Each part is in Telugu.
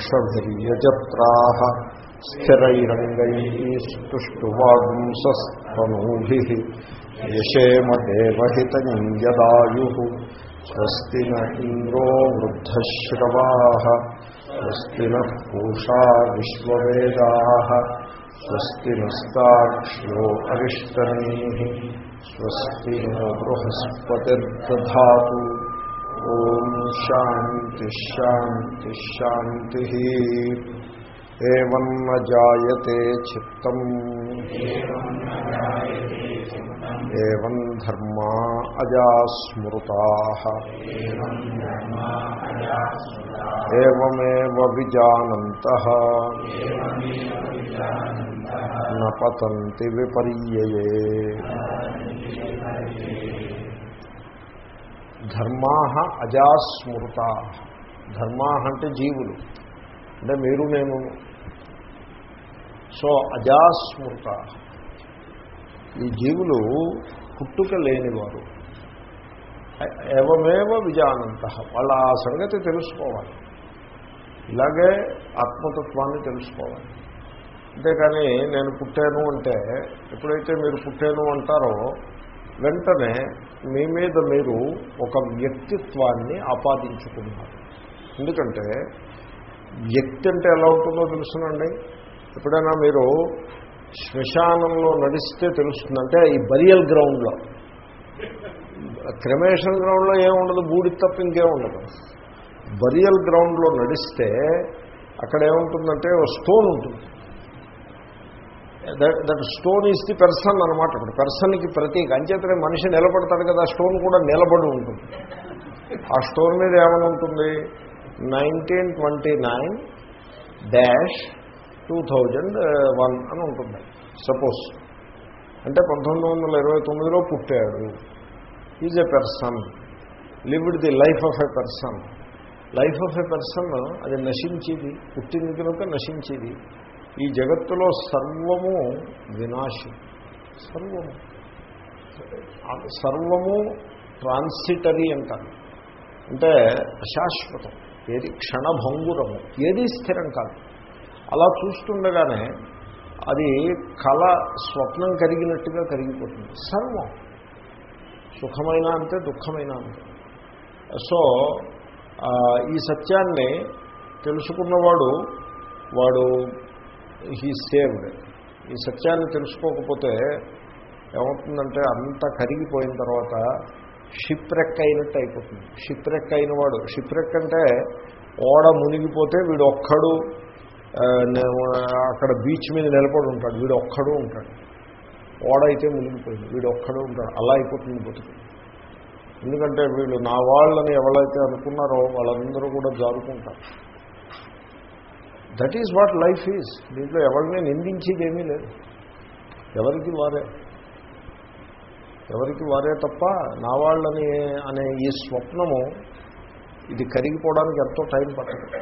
क्षभिर्यजत्राः स्थिरैरङ्गैः स्तुष्टुवागुंसस्तनूभिः यशेम देवहितम् यदायुः स्वस्ति न इन्द्रो वृद्धश्रवाः स्वस्ति नः पूषा विश्ववेदाः स्वस्ति नस्ताक्ष्यो अरिष्टर्णीः स्वस्ति नो बृहस्पतिर्दधातु ఓం శాంతి శాంతి శాంతి ఏం జాయతే చిత్తం ఏం ధర్మా అజాస్మృతా ఏమేవ విజానంత నపతంతి విపర్యయే ధర్మా అజాస్మృత ధర్మా అంటే జీవులు అంటే మీరు నేను సో అజాస్మృత ఈ జీవులు పుట్టుక లేనివారు ఏవమేవ విజానంత వాళ్ళ ఆ సంగతి తెలుసుకోవాలి ఇలాగే ఆత్మతత్వాన్ని తెలుసుకోవాలి అంతేకాని నేను పుట్టాను అంటే ఎప్పుడైతే మీరు పుట్టాను అంటారో వెంటనే మీ మీద మీరు ఒక వ్యక్తిత్వాన్ని ఆపాదించుకున్నారు ఎందుకంటే వ్యక్తి అంటే ఎలా ఉంటుందో తెలుసునండి ఎప్పుడైనా మీరు శ్మశానంలో నడిస్తే తెలుస్తుందంటే ఈ బరియల్ గ్రౌండ్లో క్రిమేషన్ గ్రౌండ్లో ఏముండదు బూడి తప్ప ఇంకేముండదు బరియల్ గ్రౌండ్లో నడిస్తే అక్కడ ఏముంటుందంటే స్టోన్ ఉంటుంది that stone is the person అనమాట ఇప్పుడు పెర్సన్కి ప్రతీక అంచేతనే మనిషి నిలబడతాడు కదా స్టోన్ కూడా నిలబడి ఉంటుంది ఆ స్టోన్ మీద ఏమని ఉంటుంది nineteen twenty nine dash two thousand one అని ఉంటుంది సపోజ్ అంటే పంతొమ్మిది వందల ఇరవై తొమ్మిదిలో పుట్టాడు is a person lived the life of a person life of a person అది నశించేది పుట్టింది కనుక నశించేది ఈ జగత్తులో సర్వము వినాశం సర్వము సర్వము ట్రాన్సిటరీ అంటారు అంటే అశాశ్వతం ఏది క్షణభంగురము ఏది స్థిరం కాదు అలా చూస్తుండగానే అది కళ స్వప్నం కరిగినట్టుగా కరిగిపోతుంది సర్వం సుఖమైన అంతే దుఃఖమైన అంతే సో ఈ సత్యాన్ని తెలుసుకున్నవాడు వాడు హీ సేవ్డ్ ఈ సత్యాన్ని తెలుసుకోకపోతే ఏమవుతుందంటే అంత కరిగిపోయిన తర్వాత షిప్రెక్ అయినట్టు అయిపోతుంది షిప్రెక్ అయిన వాడు షిప్రెక్ అంటే ఓడ మునిగిపోతే వీడు ఒక్కడు అక్కడ బీచ్ మీద నిలబడి ఉంటాడు వీడు ఒక్కడు ఉంటాడు ఓడ అయితే మునిగిపోయింది వీడు ఒక్కడు ఉంటాడు అలా అయిపోతుంది బతుకు ఎందుకంటే వీళ్ళు నా వాళ్ళని ఎవరైతే అనుకున్నారో వాళ్ళందరూ కూడా జారుకుంటారు that is what life is దీంట్లో ఎవరిని నిందించేదేమీ లేదు ఎవరికి వారే ఎవరికి వారే తప్ప నా వాళ్ళని అనే ఈ స్వప్నము ఇది కరిగిపోవడానికి ఎంతో టైం పడుతుంది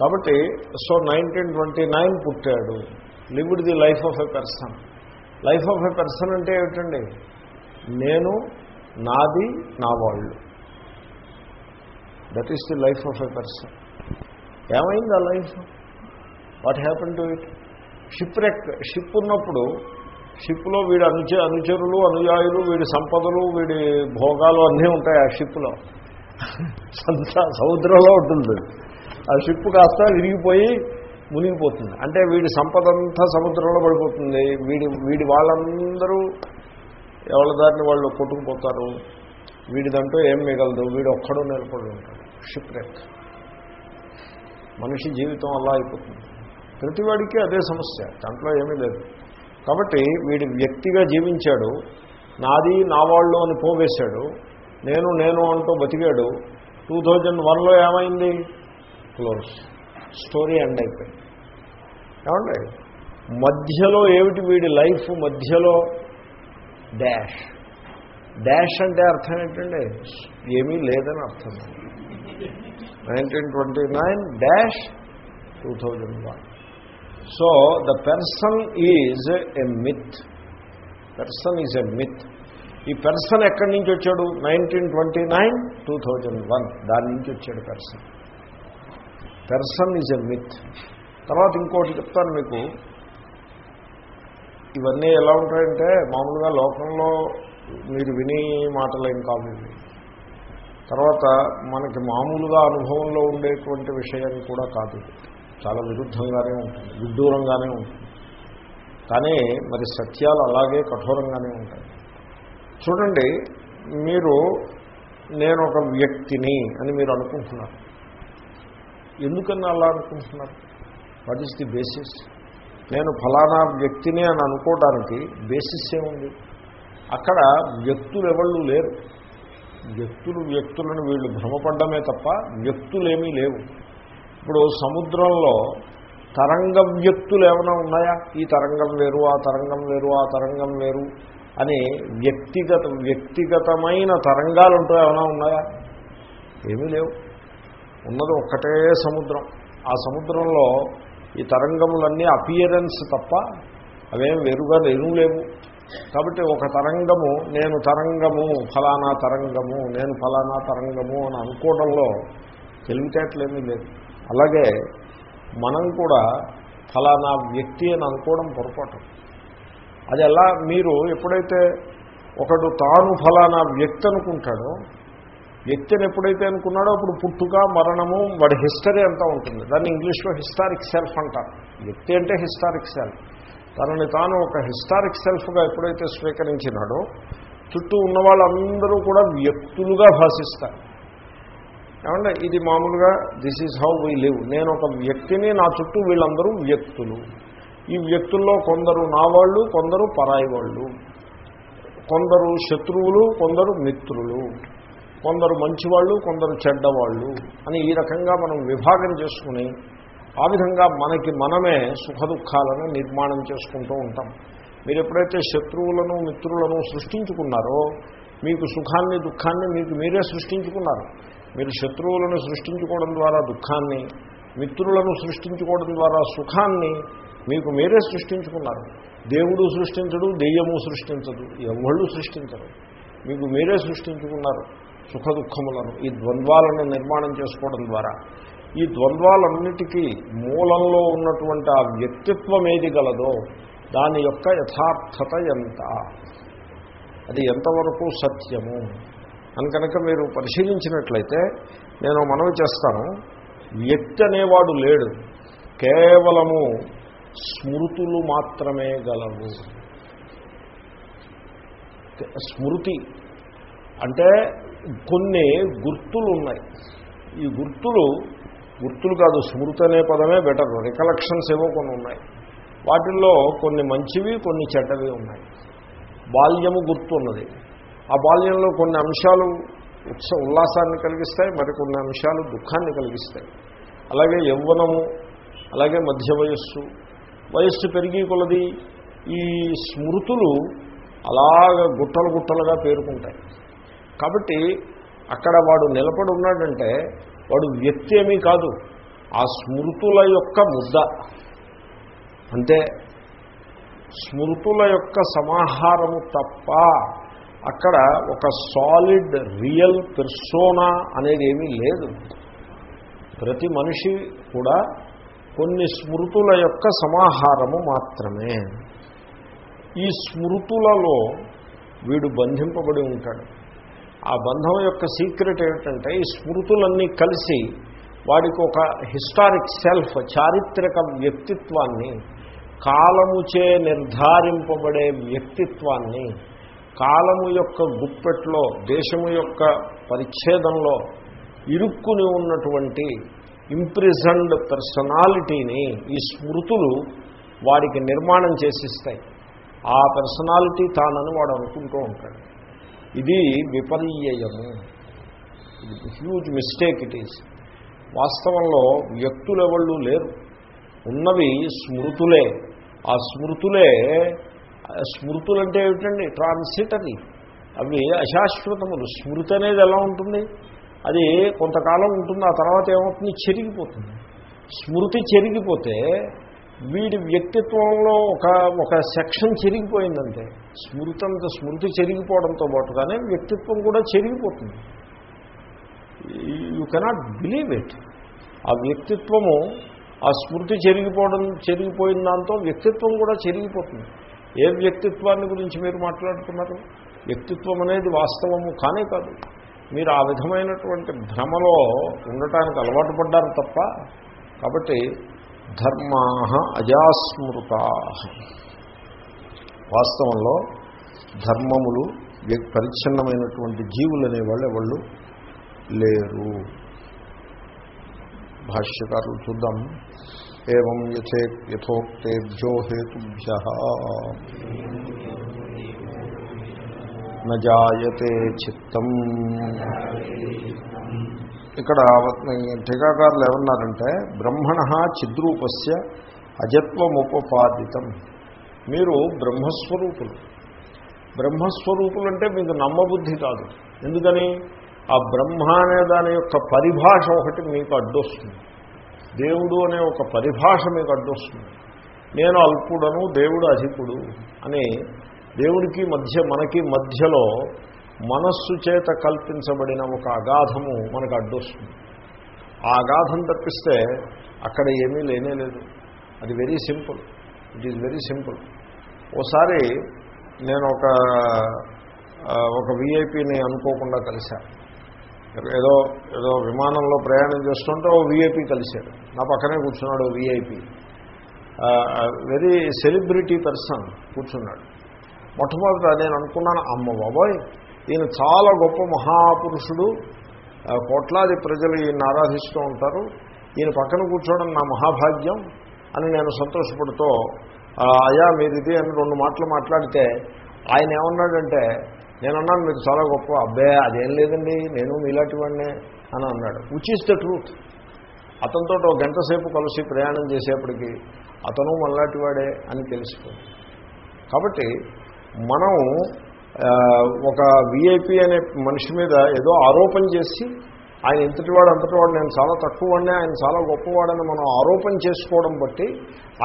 కాబట్టి సో నైన్టీన్ ట్వంటీ నైన్ పుట్టాడు lived the life of a person life of a person అంటే ఏమిటండి నేను నాది నా వాళ్ళు that is the life of a person ఏమైంది ఆ life what happen to it shipwreck ship ఉన్నప్పుడు షిప్లో వీడి అనుచ అనుచరులు అనుయాయులు వీడి సంపదలు వీడి భోగాలు అన్నీ ఉంటాయి ఆ షిప్లో సముద్రంలో ఉంటుంది ఆ షిప్ కాస్త విరిగిపోయి మునిగిపోతుంది అంటే వీడి సంపద అంతా సముద్రంలో పడిపోతుంది వీడి వీడి వాళ్ళందరూ ఎవరి దారిని వాళ్ళు కొట్టుకుపోతారు వీడిదంటూ ఏం మిగలదు వీడు ఒక్కడో నిలబడి ఉంటాడు షిప్ రెక్ మనిషి జీవితం అలా అయిపోతుంది ప్రతివాడికి అదే సమస్య దాంట్లో ఏమీ లేదు కాబట్టి వీడు వ్యక్తిగా జీవించాడు నాది నా వాళ్ళు అని పోవేశాడు నేను నేను అంటూ బతికాడు టూ థౌజండ్ వన్లో ఏమైంది క్లోజ్ స్టోరీ ఎండ్ అయిపోయింది ఏమండి మధ్యలో ఏమిటి వీడి లైఫ్ మధ్యలో డాష్ డాష్ అంటే అర్థం ఏంటండి ఏమీ లేదని అర్థం nineteen twenty nine dash two thousand one so the person is a myth person is a myth ఈ పెర్సన్ ఎక్కడి నుంచి వచ్చాడు nineteen twenty nine two thousand one దాని నుంచి వచ్చాడు person person is a myth తర్వాత ఇంకోటి చెప్తాను మీకు ఇవన్నీ ఎలా ఉంటాయంటే మామూలుగా లోకంలో మీరు విని మాటలేం కాదు తర్వాత మనకి మామూలుగా అనుభవంలో ఉండేటువంటి విషయం కూడా కాదు చాలా విరుద్ధంగానే ఉంటుంది విడ్డూరంగానే ఉంటుంది కానీ మరి సత్యాలు అలాగే కఠోరంగానే ఉంటాయి చూడండి మీరు నేను ఒక వ్యక్తిని అని మీరు అనుకుంటున్నారు ఎందుకన్నా అలా అనుకుంటున్నారు వాట్ ఈస్ ది బేసిస్ నేను ఫలానా వ్యక్తిని అని అనుకోవడానికి బేసిస్ ఏముంది అక్కడ వ్యక్తులు ఎవళ్ళు లేరు వ్యక్తులు వ్యక్తులను వీళ్ళు భ్రమపడ్డమే తప్ప వ్యక్తులేమీ లేవు ఇప్పుడు సముద్రంలో తరంగ వ్యక్తులు ఏమైనా ఉన్నాయా ఈ తరంగం వేరు ఆ తరంగం వేరు ఆ తరంగం వేరు అని వ్యక్తిగత వ్యక్తిగతమైన తరంగాలు ఉంటూ ఏమైనా ఉన్నాయా ఏమీ లేవు ఉన్నది ఒక్కటే సముద్రం ఆ సముద్రంలో ఈ తరంగములన్నీ అపియరెన్స్ తప్ప అవేం వేరుగా లేను లేవు కాబట్టి ఒక తరంగము నేను తరంగము ఫలానా తరంగము నేను ఫలానా తరంగము అని అనుకోవడంలో తెలివితేటలేమీ లేదు అలాగే మనం కూడా ఫలానా వ్యక్తి అని అనుకోవడం పొరపాటు అది ఎలా మీరు ఎప్పుడైతే ఒకడు తాను ఫలానా వ్యక్తి అనుకుంటాడో వ్యక్తిని ఎప్పుడైతే అనుకున్నాడో అప్పుడు పుట్టుక మరణము వాడి హిస్టరీ అంతా ఉంటుంది దాన్ని ఇంగ్లీష్లో హిస్టారిక్ సెల్ఫ్ అంటారు వ్యక్తి అంటే హిస్టారిక్ సెల్ఫ్ తనని తాను ఒక హిస్టారిక్ సెల్ఫ్గా ఎప్పుడైతే స్వీకరించినాడో చుట్టూ ఉన్న వాళ్ళందరూ కూడా వ్యక్తులుగా భాషిస్తారు ఏమంటే ఇది మామూలుగా this is how we live నేను ఒక వ్యక్తిని నా చుట్టూ వీళ్ళందరూ వ్యక్తులు ఈ వ్యక్తుల్లో కొందరు నా వాళ్ళు కొందరు పరాయి వాళ్ళు కొందరు శత్రువులు కొందరు మిత్రులు కొందరు మంచివాళ్ళు కొందరు చెడ్డవాళ్ళు అని ఈ రకంగా మనం విభాగం చేసుకుని ఆ విధంగా మనకి మనమే సుఖ దుఃఖాలను నిర్మాణం చేసుకుంటూ ఉంటాం మీరు ఎప్పుడైతే శత్రువులను మిత్రులను సృష్టించుకున్నారో మీకు సుఖాన్ని దుఃఖాన్ని మీకు మీరే సృష్టించుకున్నారు మీరు శత్రువులను సృష్టించుకోవడం ద్వారా దుఃఖాన్ని మిత్రులను సృష్టించుకోవడం ద్వారా సుఖాన్ని మీకు మీరే సృష్టించుకున్నారు దేవుడు సృష్టించడు దెయ్యము సృష్టించదు ఎవళ్ళు సృష్టించరు మీకు మీరే సృష్టించుకున్నారు సుఖ దుఃఖములను ఈ ద్వంద్వాలను నిర్మాణం చేసుకోవడం ద్వారా ఈ ద్వంద్వాలన్నిటికీ మూలంలో ఉన్నటువంటి ఆ వ్యక్తిత్వం ఏది గలదో దాని యొక్క యథార్థత ఎంత అది ఎంతవరకు సత్యము అని కనుక మీరు పరిశీలించినట్లయితే నేను మనవి చేస్తాను వ్యక్తి అనేవాడు లేడు కేవలము స్మృతులు మాత్రమే గలవు స్మృతి అంటే కొన్ని గుర్తులు ఉన్నాయి ఈ గుర్తులు గుర్తులు కాదు స్మృతి అనే పదమే బెటర్ రికలెక్షన్స్ ఏవో కొన్ని ఉన్నాయి వాటిల్లో కొన్ని మంచివి కొన్ని చెడ్డవి ఉన్నాయి బాల్యము గుర్తు ఉన్నది ఆ బాల్యంలో కొన్ని అంశాలు ఉత్స ఉల్లాసాన్ని కలిగిస్తాయి మరికొన్ని అంశాలు దుఃఖాన్ని కలిగిస్తాయి అలాగే యవ్వనము అలాగే మధ్య వయస్సు వయస్సు పెరిగి కొలది ఈ స్మృతులు అలాగ గుట్టలు గుట్టలుగా పేరుకుంటాయి కాబట్టి అక్కడ వాడు నిలబడి ఉన్నాడంటే వాడు వ్యక్తి ఏమీ కాదు ఆ స్మృతుల యొక్క ముద్ద అంటే స్మృతుల యొక్క సమాహారము తప్ప అక్కడ ఒక సాలిడ్ రియల్ పెర్సోనా అనేది ఏమీ లేదు ప్రతి మనిషి కూడా కొన్ని స్మృతుల యొక్క సమాహారము మాత్రమే ఈ స్మృతులలో వీడు బంధింపబడి ఉంటాడు ఆ బంధం యొక్క సీక్రెట్ ఏమిటంటే ఈ స్మృతులన్నీ కలిసి వాడికి ఒక హిస్టారిక్ సెల్ఫ్ చారిత్రక వ్యక్తిత్వాన్ని కాలముచే నిర్ధారింపబడే వ్యక్తిత్వాన్ని కాలము యొక్క గుప్పెట్లో దేశము యొక్క పరిచ్ఛేదంలో ఇరుక్కుని ఉన్నటువంటి ఇంప్రిజండ్ పర్సనాలిటీని ఈ స్మృతులు వాడికి నిర్మాణం చేసిస్తాయి ఆ పర్సనాలిటీ తానని వాడు అనుకుంటూ ఉంటాడు ఇది విపర్యము హ్యూజ్ మిస్టేక్ ఇట్ ఈస్ వాస్తవంలో వ్యక్తులెవళ్ళు లేరు ఉన్నవి స్మృతులే ఆ స్మృతులే స్మృతులంటే ఏమిటండి ట్రాన్సిటరీ అవి అశాశ్వతములు స్మృతి అనేది ఎలా ఉంటుంది అది కొంతకాలం ఉంటుంది ఆ తర్వాత ఏమవుతుంది చెరిగిపోతుంది స్మృతి చెరిగిపోతే వీడి వ్యక్తిత్వంలో ఒక ఒక సెక్షన్ చెరిగిపోయిందంటే అంత స్మృతి చెరిగిపోవడంతో పాటుగానే వ్యక్తిత్వం కూడా చెరిగిపోతుంది యూ కెనాట్ బిలీవ్ ఇట్ ఆ వ్యక్తిత్వము ఆ స్మృతి చెరిగిపోవడం చెరిగిపోయిన దాంతో వ్యక్తిత్వం కూడా చెరిగిపోతుంది ఏ వ్యక్తిత్వాన్ని గురించి మీరు మాట్లాడుతున్నారు వ్యక్తిత్వం అనేది వాస్తవము కానే కాదు మీరు ఆ విధమైనటువంటి భ్రమలో ఉండటానికి అలవాటు పడ్డారు తప్ప కాబట్టి ధర్మా అజాస్మృత వాస్తవంలో ధర్మములు పరిచ్ఛిన్నమైనటువంటి జీవులు అనేవాళ్ళు ఎవళ్ళు లేరు భాష్యకారులు చూద్దాం ఏం యథే యథోక్తేభ్యో హేతుభ్య నాయతే చిత్తం ఇక్కడ టీకాకారులు ఏమన్నారంటే బ్రహ్మణ చిద్రూపస్య అజత్వముపపాదితం మీరు బ్రహ్మస్వరూపులు బ్రహ్మస్వరూపులు అంటే మీకు నమ్మబుద్ధి కాదు ఎందుకని ఆ బ్రహ్మ అనే దాని యొక్క పరిభాష ఒకటి మీకు అడ్డొస్తుంది దేవుడు అనే ఒక పరిభాష మీకు అడ్డొస్తుంది నేను అల్పుడను దేవుడు అధికుడు అని దేవుడికి మధ్య మనకి మధ్యలో మనస్సు చేత కల్పించబడిన ఒక అగాధము మనకు అడ్డొస్తుంది ఆ అగాధం తప్పిస్తే అక్కడ ఏమీ లేనే లేదు అది very simple it is very simple ఓసారి నేను ఒక ఒక విఐపిని అనుకోకుండా కలిశాను ఏదో ఏదో విమానంలో ప్రయాణం చేస్తుంటే ఓ విఐపి కలిశాడు నా పక్కనే కూర్చున్నాడు విఐపి వెరీ సెలబ్రిటీ పర్సన్ కూర్చున్నాడు మొట్టమొదట నేను అనుకున్నాను అమ్మ బాబోయ్ ఈయన చాలా గొప్ప మహాపురుషుడు కోట్లాది ప్రజలు ఈయన ఆరాధిస్తూ ఉంటారు ఈయన పక్కన కూర్చోవడం నా మహాభాగ్యం అని నేను సంతోషపడుతూ అయా మీరు ఇది అని రెండు మాటలు మాట్లాడితే ఆయన ఏమన్నాడంటే నేనన్నాను మీరు చాలా గొప్ప అబ్బే అదేం లేదండి నేను మీలాంటి వాడినే అని అన్నాడు విచ్ ఈస్ ద ట్రూత్ అతనితో ఒక గంట సేపు కలిసి ప్రయాణం చేసేప్పటికి అతను మనలాంటి వాడే అని తెలుసుకుంది కాబట్టి మనం ఒక వీఐపీ అనే మనిషి మీద ఏదో ఆరోపణ చేసి ఆయన ఇంతటి వాడు అంతటి వాడు నేను చాలా తక్కువ వాడినే ఆయన చాలా గొప్పవాడని మనం ఆరోపణ చేసుకోవడం బట్టి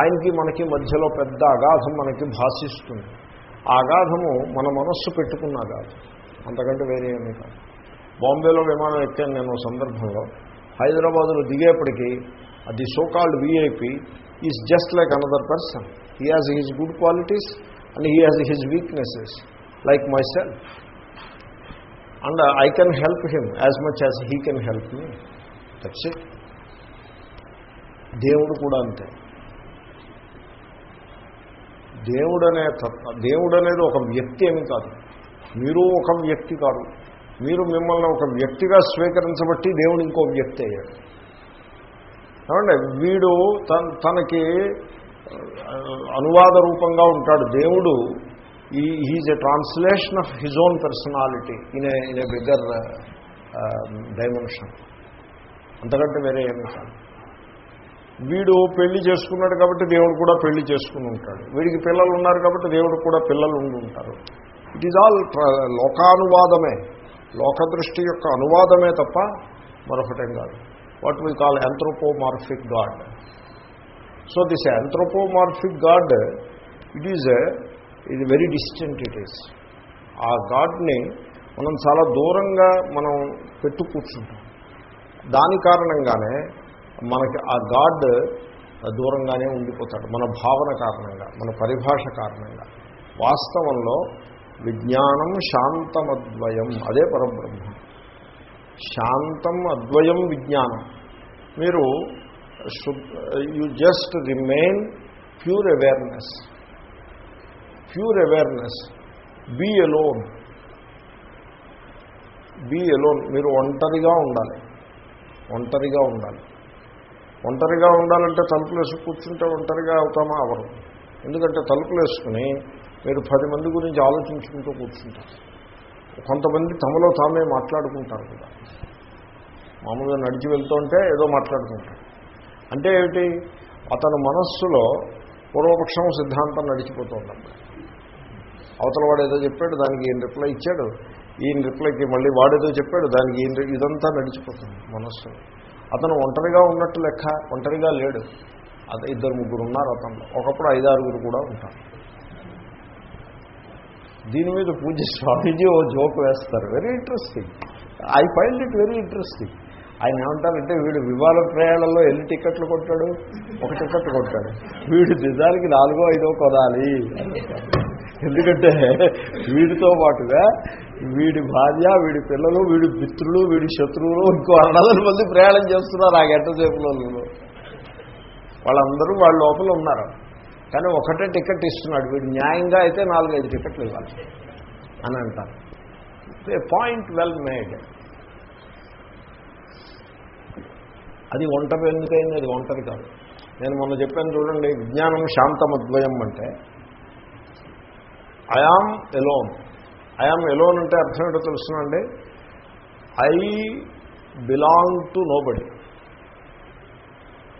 ఆయనకి మనకి మధ్యలో పెద్ద అగాధం మనకి భాషిస్తుంది ఆ అగాధము మన మనస్సు పెట్టుకున్న అగాధం అంతకంటే వేరే ఏమీ కాదు బాంబేలో విమానం ఎక్కాను నేను సందర్భంలో హైదరాబాద్లో దిగేప్పటికీ అది so called VIP is just like another person he has his good qualities and he has his weaknesses like myself and I can help him as much as he can help me that's it దేవుడు కూడా అంతే దేవుడు అనే తత్వ దేవుడు అనేది ఒక వ్యక్తి అని కాదు మీరు ఒక వ్యక్తి కాదు మీరు మిమ్మల్ని ఒక వ్యక్తిగా స్వీకరించబట్టి దేవుడు ఇంకో వ్యక్తి అయ్యాడు ఏమంటే వీడు తనకి అనువాద రూపంగా ఉంటాడు దేవుడు ఈ he's a translation of his own personality in a in a bigger dimension అంతకంటే వేరే ఏమి కాదు వీడు పెళ్లి చేసుకున్నాడు కాబట్టి దేవుడు కూడా పెళ్లి చేసుకుని ఉంటాడు వీడికి పిల్లలు ఉన్నారు కాబట్టి దేవుడు కూడా పిల్లలు ఉండి ఉంటారు ఇట్ ఈజ్ ఆల్ లోకానువాదమే లోక దృష్టి యొక్క అనువాదమే తప్ప మరొకటేం కాదు what we call anthropomorphic god so this anthropomorphic god it is ఇది వెరీ డిస్టెంట్ ఇట్ ఈస్ ఆ గాడ్ని మనం చాలా దూరంగా మనం పెట్టు కూర్చుంటాం దాని కారణంగానే మనకి ఆ గాడ్ దూరంగానే ఉండిపోతాడు మన భావన కారణంగా మన పరిభాష కారణంగా వాస్తవంలో విజ్ఞానం శాంతమద్వయం అదే పరబ్రహ్మ శాంతం అద్వయం విజ్ఞానం మీరు you just remain pure awareness pure awareness be alone be alone మీరు ఒంటరిగా ఉండాలి ఒంటరిగా ఉండాలి ఒంటరిగా ఉండాలంటే తలుపులు వేసుకు కూర్చుంటే ఒంటరిగా అవుతామా అవరు ఎందుకంటే తలుపులు వేసుకుని మీరు పది మంది గురించి ఆలోచించుకుంటూ కూర్చుంటారు కొంతమంది తమలో తామే మాట్లాడుకుంటారు కూడా మామూలుగా నడిచి వెళ్తుంటే ఏదో మాట్లాడుకుంటారు అంటే ఏమిటి అతని మనస్సులో పూర్వపక్షం సిద్ధాంతం నడిచిపోతూ నడిచిపోతుంది అవతల వాడు ఏదో చెప్పాడు దానికి ఈయన రిప్లై ఇచ్చాడు ఈయన రిప్లైకి మళ్ళీ వాడేదో చెప్పాడు దానికి ఈయన ఇదంతా నడిచిపోతుంది మనస్సు అతను ఒంటరిగా ఉన్నట్టు లెక్క ఒంటరిగా లేడు అది ఇద్దరు ముగ్గురు ఉన్నారు అతను ఒకప్పుడు ఐదారుగురు కూడా ఉంటారు దీని మీద పూజ స్వామీజీ ఓ జోక్ వేస్తారు very interesting I found it very interesting ఆయన ఏమంటారంటే వీడు వివాహ ప్రయాణంలో ఎన్ని టికెట్లు కొట్టాడు ఒక టికెట్ కొట్టాడు వీడు నిజానికి నాలుగో ఐదో కొనాలి ఎందుకంటే వీడితో పాటుగా వీడి భార్య వీడి పిల్లలు వీడి మిత్రులు వీడి శత్రువులు ఇంకో అన్నదలు మంది ప్రయాణం చేస్తున్నారు ఆ గంట సేపులో వాళ్ళందరూ వాళ్ళ లోపల ఉన్నారు కానీ ఒకటే టికెట్ ఇస్తున్నాడు వీడు న్యాయంగా అయితే నాలుగైదు టికెట్లు ఇవ్వాలి అని అంటారు పాయింట్ వెల్ మేడ్ అది ఒంటరి ఎందుకైంది అది ఒంటరి కాదు నేను మొన్న చెప్పాను చూడండి విజ్ఞానం శాంతమద్వయం అంటే ఐఆమ్ ఎలోన్ ఐఆమ్ ఎలోన్ అంటే అర్థం ఏంటో తెలుసునండి ఐ బిలాంగ్ టు నోబడి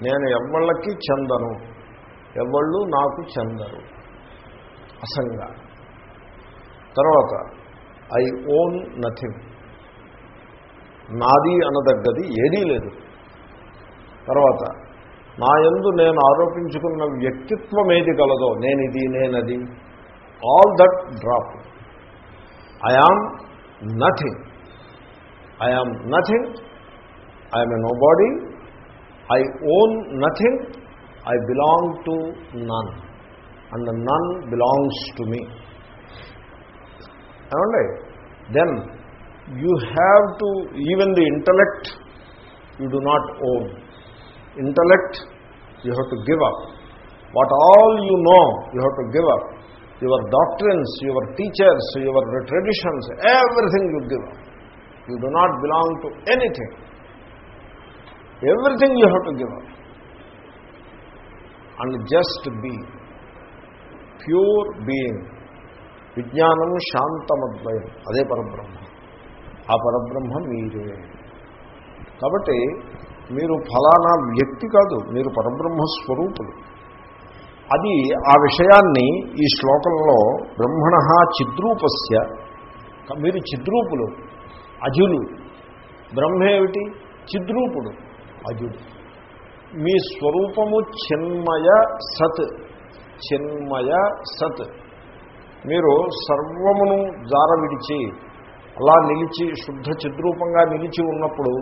నేను ఎవళ్ళకి చెందను ఎవళ్ళు నాకు చెందరు అసంగ తర్వాత ఐ ఓన్ నథింగ్ నాది అనదగ్గది ఏదీ లేదు తర్వాత నా ఎందు నేను ఆరోపించుకున్న వ్యక్తిత్వం ఏది కలదో నేనిది నేనది all that drop. I am nothing. I am nothing. I am a nobody. I own nothing. I belong to none. And the none belongs to me. Then you have to, even the intellect, you do not own. Intellect, you have to give up. What all you know, you have to give up. Your doctrines your teachers your traditions everything you give you do not belong to anything everything you have to give and just be pure being విజ్ఞానం శాంతమద్వయం అదే పరబ్రహ్మ ఆ పరబ్రహ్మ మీరే కాబట్టి మీరు ఫలానా వ్యక్తి కాదు మీరు పరబ్రహ్మ స్వరూపులు అది ఆ విషయాన్ని ఈ శ్లోకంలో బ్రహ్మణ చిద్రూపస్య మీరు చిద్రూపులు అజులు బ్రహ్మేమిటి చిద్రూపుడు అజుడు మీ స్వరూపము చిన్మయ సత్ చిన్మయ సత్ మీరు సర్వమును జార విడిచి అలా నిలిచి శుద్ధ చిద్రూపంగా నిలిచి ఉన్నప్పుడు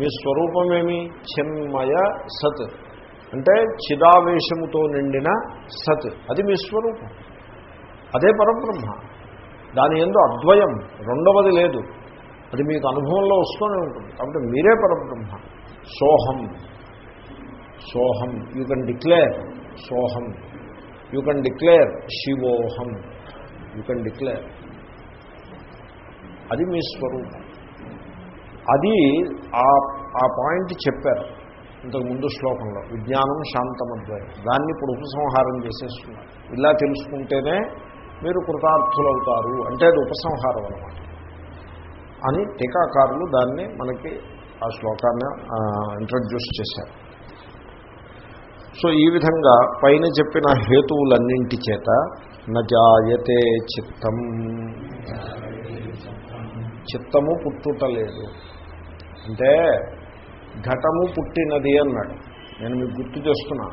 మీ స్వరూపమేమి చిన్మయ సత్ అంటే చిదావేశముతో నిండిన సత్ అది మీ స్వరూపం అదే పరబ్రహ్మ దాని ఎందు అద్వయం రెండవది లేదు అది మీకు అనుభవంలో వస్తూనే ఉంటుంది కాబట్టి మీరే పరబ్రహ్మ సోహం సోహం యూ కెన్ డిక్లేర్ సోహం యూ కెన్ డిక్లేర్ శివోహం యూ కెన్ డిక్లేర్ అది మీ స్వరూపం అది ఆ పాయింట్ చెప్పారు ఇంతకు ముందు శ్లోకంలో విజ్ఞానం శాంతమద్వయం దాన్ని ఇప్పుడు ఉపసంహారం చేసేస్తున్నారు ఇలా తెలుసుకుంటేనే మీరు కృతార్థులవుతారు అంటే అది ఉపసంహారం అనమాట అని టీకాకారులు దాన్ని మనకి ఆ శ్లోకాన్ని ఇంట్రడ్యూస్ చేశారు సో ఈ విధంగా పైన చెప్పిన హేతువులన్నింటి చేత నజాయతే చిత్తం చిత్తము పుట్టుటలేదు అంటే ఘటము పుట్టినది అన్నాడు నేను మీకు గుర్తు చేస్తున్నా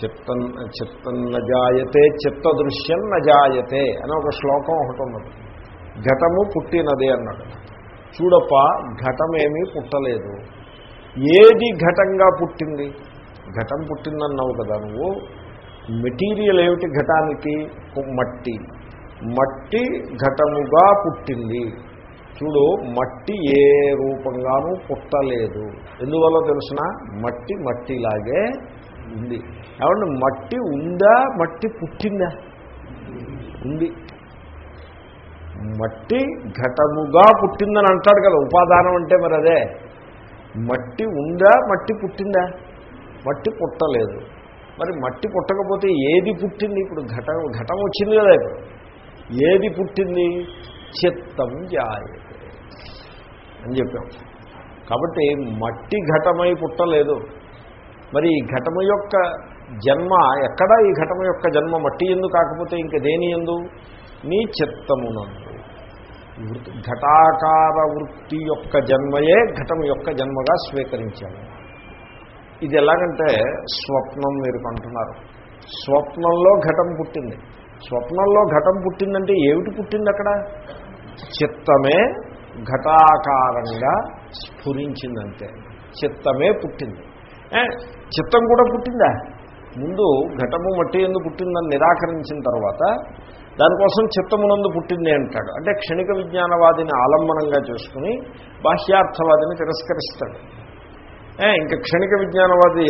చిత్తన్ చిత్తన్న జాయతే చిత్తదృశ్యం నజాయతే అని ఒక శ్లోకం ఒకటి ఉన్నది ఘటము పుట్టినది అన్నాడు చూడప్ప ఘటమేమీ పుట్టలేదు ఏది ఘటంగా పుట్టింది ఘటం పుట్టిందన్నావు కదా నువ్వు మెటీరియల్ ఏమిటి ఘటానికి మట్టి మట్టి ఘటముగా పుట్టింది చూడు మట్టి ఏ రూపంగానూ పుట్టలేదు ఎందువల్ల తెలిసిన మట్టి మట్టిలాగే ఉంది కాబట్టి మట్టి ఉందా మట్టి పుట్టిందా ఉంది మట్టి ఘటముగా పుట్టిందని అంటాడు కదా ఉపాదానం అంటే మరి అదే మట్టి ఉందా మట్టి పుట్టిందా మట్టి పుట్టలేదు మరి మట్టి పుట్టకపోతే ఏది పుట్టింది ఇప్పుడు ఘటం ఘటం వచ్చింది కదా ఏది పుట్టింది చిత్తం జాయే అని చెప్పాం కాబట్టి మట్టి ఘటమై పుట్టలేదు మరి ఈ ఘటము యొక్క జన్మ ఎక్కడా ఈ ఘటన యొక్క జన్మ మట్టి ఎందు కాకపోతే ఇంక దేని ఎందు నీ చిత్తమునందు ఘటాకార వృత్తి యొక్క జన్మయే ఘటం యొక్క జన్మగా స్వీకరించాను ఇది ఎలాగంటే స్వప్నం మీరు అంటున్నారు స్వప్నంలో ఘటం పుట్టింది స్వప్నంలో ఘటం పుట్టిందంటే ఏమిటి పుట్టింది అక్కడ చిత్తమే ఘటాకారంగా స్ఫురించిందంటే చిత్తమే పుట్టింది చిత్తం కూడా పుట్టిందా ముందు ఘటము మట్టి ఎందు పుట్టిందని నిరాకరించిన తర్వాత దానికోసం చిత్తమునందు పుట్టింది అంటాడు అంటే క్షణిక విజ్ఞానవాదిని ఆలంబనంగా చేసుకుని బాహ్యార్థవాదిని తిరస్కరిస్తాడు ఇంకా క్షణిక విజ్ఞానవాది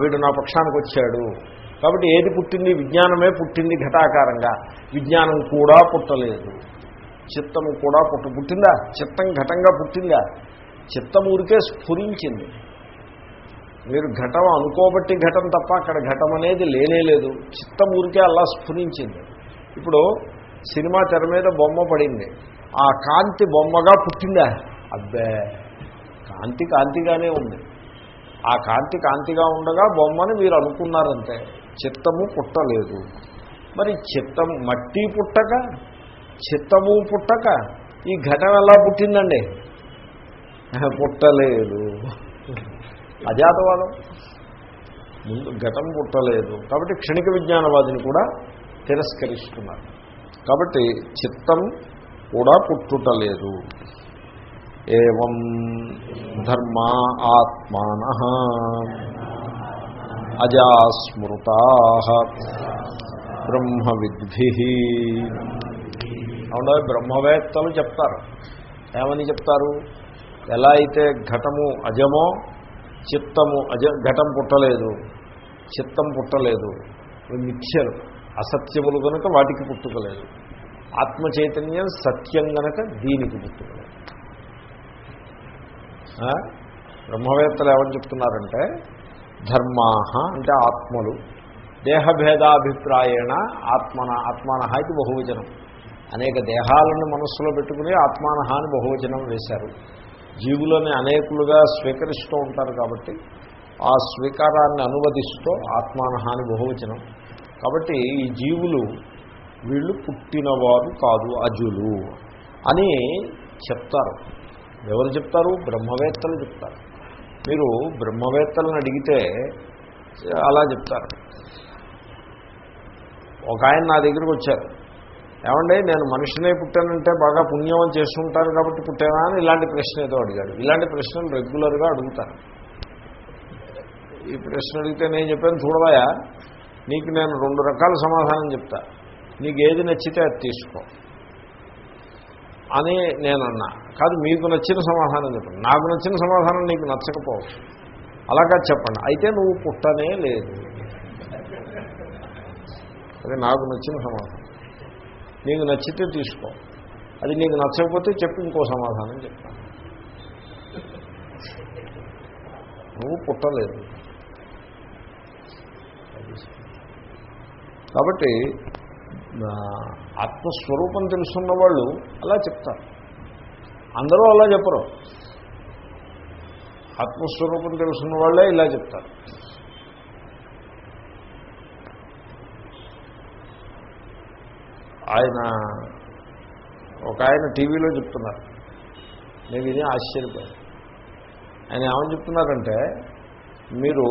వీడు నా పక్షానికి వచ్చాడు కాబట్టి ఏది పుట్టింది విజ్ఞానమే పుట్టింది ఘటాకారంగా విజ్ఞానం కూడా పుట్టలేదు చిత్తము కూడా పుట్టు పుట్టిందా చిత్తం ఘటంగా పుట్టిందా చిత్తం ఊరికే స్ఫురించింది మీరు ఘటం అనుకోబట్టి ఘటం తప్ప అక్కడ ఘటం అనేది లేనేలేదు చిత్తం ఊరికే అలా స్ఫురించింది ఇప్పుడు సినిమా తెర మీద బొమ్మ పడింది ఆ కాంతి బొమ్మగా పుట్టిందా అబ్బే కాంతి కాంతిగానే ఉంది ఆ కాంతి కాంతిగా ఉండగా బొమ్మని మీరు అనుకున్నారంటే చిత్తము పుట్టలేదు మరి చిత్తం మట్టి పుట్టక చిత్తము పుట్టక ఈ ఘటన ఎలా పుట్టిందండి పుట్టలేదు అజాతవాదం ముందు ఘటం పుట్టలేదు కాబట్టి క్షణిక విజ్ఞానవాదిని కూడా తిరస్కరిస్తున్నారు కాబట్టి చిత్తం కూడా పుట్టుటలేదు ఏం ధర్మ ఆత్మాన బ్రహ్మ బ్రహ్మవిద్భి అవునా బ్రహ్మవేత్తలు చెప్తారు ఏమని చెప్తారు ఎలా అయితే ఘటము అజమో చిత్తము అజ ఘటం పుట్టలేదు చిత్తం పుట్టలేదు మిథ్యలు అసత్యములు కనుక వాటికి పుట్టుకలేదు ఆత్మ చైతన్యం సత్యం కనుక దీనికి పుట్టుకలేదు బ్రహ్మవేత్తలు ఏమని చెప్తున్నారంటే ధర్మా అంటే ఆత్మలు దేహభేదాభిప్రాయణ ఆత్మన ఆత్మాన ఇది బహువచనం అనేక దేహాలను మనస్సులో పెట్టుకుని ఆత్మానహాని బహువచనం వేశారు జీవులని అనేకులుగా స్వీకరిస్తూ ఉంటారు కాబట్టి ఆ స్వీకారాన్ని అనువదిస్తూ ఆత్మానహాని బహువచనం కాబట్టి ఈ జీవులు వీళ్ళు పుట్టినవారు కాదు అజులు అని చెప్తారు ఎవరు చెప్తారు బ్రహ్మవేత్తలు చెప్తారు మీరు బ్రహ్మవేత్తలను అడిగితే అలా చెప్తారు ఒక ఆయన నా దగ్గరికి వచ్చారు ఏమండి నేను మనిషినే పుట్టానంటే బాగా పుణ్యం చేసుకుంటాను కాబట్టి పుట్టానా అని ఇలాంటి ప్రశ్న ఏదో అడిగాడు ఇలాంటి ప్రశ్నలు రెగ్యులర్గా అడుగుతాను ఈ ప్రశ్న అడిగితే నేను చెప్పాను చూడవాయా నీకు నేను రెండు రకాల సమాధానం చెప్తా నీకు ఏది నచ్చితే అది తీసుకో అని నేను అన్నా కాదు మీకు నచ్చిన సమాధానం చెప్పండి నాకు నచ్చిన సమాధానం నీకు నచ్చకపోవచ్చు అలాగా చెప్పండి అయితే నువ్వు పుట్టనే లేదు అది నాకు నచ్చిన సమాధానం నీకు నచ్చితే తీసుకో అది నీకు నచ్చకపోతే చెప్పి ఇంకో సమాధానం చెప్తాను నువ్వు పుట్టలేదు కాబట్టి ఆత్మస్వరూపం తెలుసున్న వాళ్ళు అలా చెప్తారు అందరూ అలా చెప్పరు ఆత్మస్వరూపం తెలుసున్న వాళ్ళే ఇలా చెప్తారు ఆయన ఒక ఆయన టీవీలో చెప్తున్నారు నేను ఇది ఆశ్చర్యపోయాను ఆయన ఏమని చెప్తున్నారంటే మీరు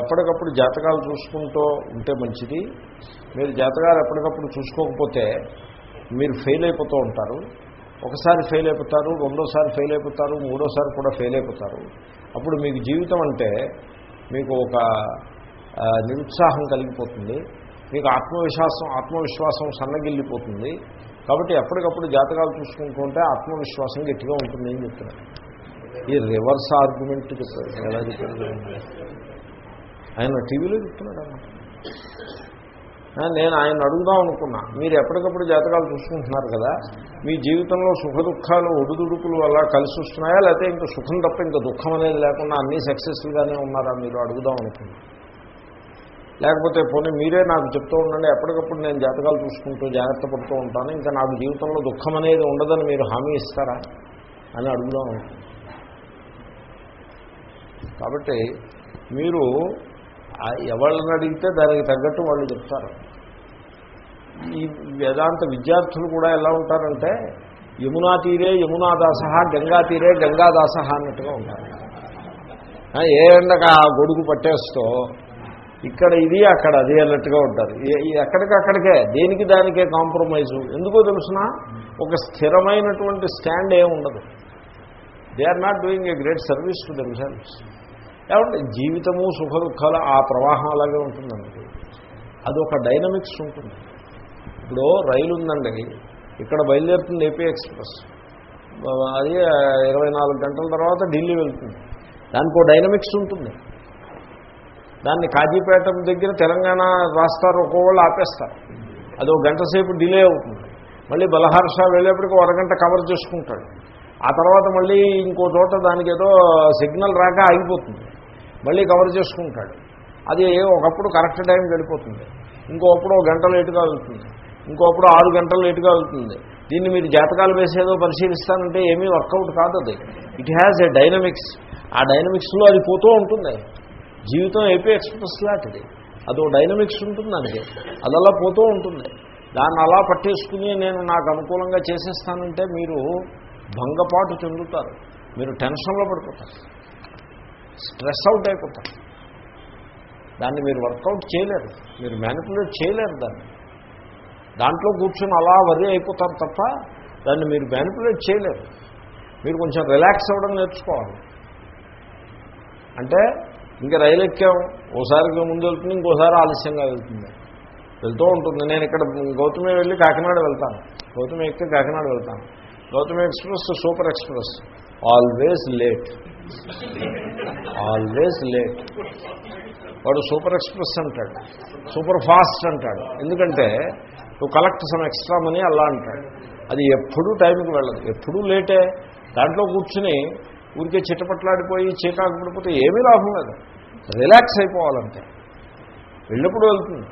ఎప్పటికప్పుడు జాతకాలు చూసుకుంటూ ఉంటే మంచిది మీరు జాతకాలు ఎప్పటికప్పుడు చూసుకోకపోతే మీరు ఫెయిల్ అయిపోతూ ఉంటారు ఒకసారి ఫెయిల్ అయిపోతారు రెండోసారి ఫెయిల్ అయిపోతారు మూడోసారి కూడా ఫెయిల్ అయిపోతారు అప్పుడు మీకు జీవితం అంటే మీకు ఒక నిరుత్సాహం కలిగిపోతుంది మీకు ఆత్మవిశ్వాసం ఆత్మవిశ్వాసం సన్నగిల్లిపోతుంది కాబట్టి ఎప్పటికప్పుడు జాతకాలు చూసుకుంటూ ఉంటే ఆత్మవిశ్వాసం గట్టిగా ఉంటుంది అని చెప్తున్నారు ఈ రివర్స్ ఆర్గ్యుమెంట్ చెప్పారు ఎలా చెప్పారు ఆయన టీవీలో చెప్తున్నాడు నేను ఆయన అడుగుదాం అనుకున్నా మీరు ఎప్పటికప్పుడు జాతకాలు చూసుకుంటున్నారు కదా మీ జీవితంలో సుఖ దుఃఖాలు ఒడుదుడుకులు అలా కలిసి వస్తున్నాయా లేకపోతే ఇంకా సుఖం తప్ప ఇంకా దుఃఖం అనేది లేకుండా అన్నీ సక్సెస్ఫుల్గానే ఉన్నారా మీరు అడుగుదాం అనుకున్నా లేకపోతే పోనీ మీరే నాకు చెప్తూ ఉండండి ఎప్పటికప్పుడు నేను జాతకాలు చూసుకుంటూ జాగ్రత్త పడుతూ ఉంటాను ఇంకా నాకు జీవితంలో దుఃఖం అనేది ఉండదని మీరు హామీ ఇస్తారా అని అడుగుదాం కాబట్టి మీరు ఎవరిని అడిగితే దానికి తగ్గట్టు వాళ్ళు చెప్తారు ఈ వేదాంత విద్యార్థులు కూడా ఎలా ఉంటారంటే యమునా తీరే దాస గంగా తీరే గంగా దాస అన్నట్టుగా ఉంటారు ఏ ఎండగా ఆ గొడుగు పట్టేస్తో ఇక్కడ ఇది అక్కడ అది అన్నట్టుగా ఉంటారు ఎక్కడికక్కడికే దేనికి దానికే కాంప్రమైజు ఎందుకో తెలుసిన ఒక స్థిరమైనటువంటి స్టాండ్ ఏమి ఉండదు they are not doing a great service to them service ఏమంటే జీవితము సుఖ దుఃఖాలు ఆ ప్రవాహం అలాగే ఉంటుందండి ఒక డైనమిక్స్ ఉంటుంది ఇప్పుడు రైలు ఉందండి ఇక్కడ బయలుదేరుతుంది ఏపీ ఎక్స్ప్రెస్ అది ఇరవై గంటల తర్వాత ఢిల్లీ వెళ్తుంది దానికి డైనమిక్స్ ఉంటుంది దాన్ని కాజీపేట దగ్గర తెలంగాణ రాస్తారు ఒక్కోళ్ళు ఆపేస్తారు ఒక గంట సేపు డిలే అవుతుంది మళ్ళీ బలహర్ష వెళ్ళేప్పటికీ అరగంట కవర్ చేసుకుంటాడు ఆ తర్వాత మళ్ళీ ఇంకో చోట దానికి ఏదో సిగ్నల్ రాక ఆగిపోతుంది మళ్ళీ కవర్ చేసుకుంటాడు అది ఒకప్పుడు కరెక్ట్ టైం గడిపోతుంది ఇంకోప్పుడు ఒక గంట లేటుగా వెళ్తుంది ఇంకోప్పుడు ఆరు గంటలు లేటుగా వెళ్తుంది దీన్ని మీరు జాతకాలు వేసేదో పరిశీలిస్తానంటే ఏమీ వర్కౌట్ కాదు అది ఇట్ హ్యాజ్ ఎ డైనమిక్స్ ఆ డైనమిక్స్లో అది పోతూ ఉంటుంది జీవితం ఏపీ ఎక్స్ప్రెస్ లాంటిది అదో డైనమిక్స్ ఉంటుందండి అది అలా పోతూ ఉంటుంది దాన్ని అలా పట్టేసుకుని నేను నాకు అనుకూలంగా చేసేస్తానంటే మీరు భంగపాటు చెందుతారు మీరు టెన్షన్లో పడిపోతారు స్ట్రెస్ అవుట్ అయిపోతారు దాన్ని మీరు వర్కౌట్ చేయలేరు మీరు మ్యానిపులేట్ చేయలేరు దాన్ని దాంట్లో కూర్చొని అలా వరి అయిపోతారు తప్ప దాన్ని మీరు మ్యానిపులేట్ చేయలేరు మీరు కొంచెం రిలాక్స్ అవ్వడం నేర్చుకోవాలి అంటే ఇంకా రైలు ఎక్కాం ఓసారి ముందు వెళ్తుంది ఇంకోసారి ఆలస్యంగా వెళ్తుంది వెళ్తూ ఉంటుంది నేను ఇక్కడ గౌతమి వెళ్ళి కాకినాడ వెళ్తాను గౌతమి ఎక్కి కాకినాడ వెళ్తాను Gautami express super express always late always late వాడు సూపర్ ఎక్స్ప్రెస్ అంటాడు సూపర్ ఫాస్ట్ అంటాడు ఎందుకంటే to collect some extra money అలా అంటాడు అది ఎప్పుడూ టైంకి వెళ్ళదు ఎప్పుడూ లేటే దాంట్లో కూర్చుని ఊరికే చిట్టపట్లాడిపోయి చీకాకు పడిపోతే ఏమీ లాభం లేదు రిలాక్స్ అయిపోవాలంటే వెళ్ళినప్పుడు వెళ్తుంది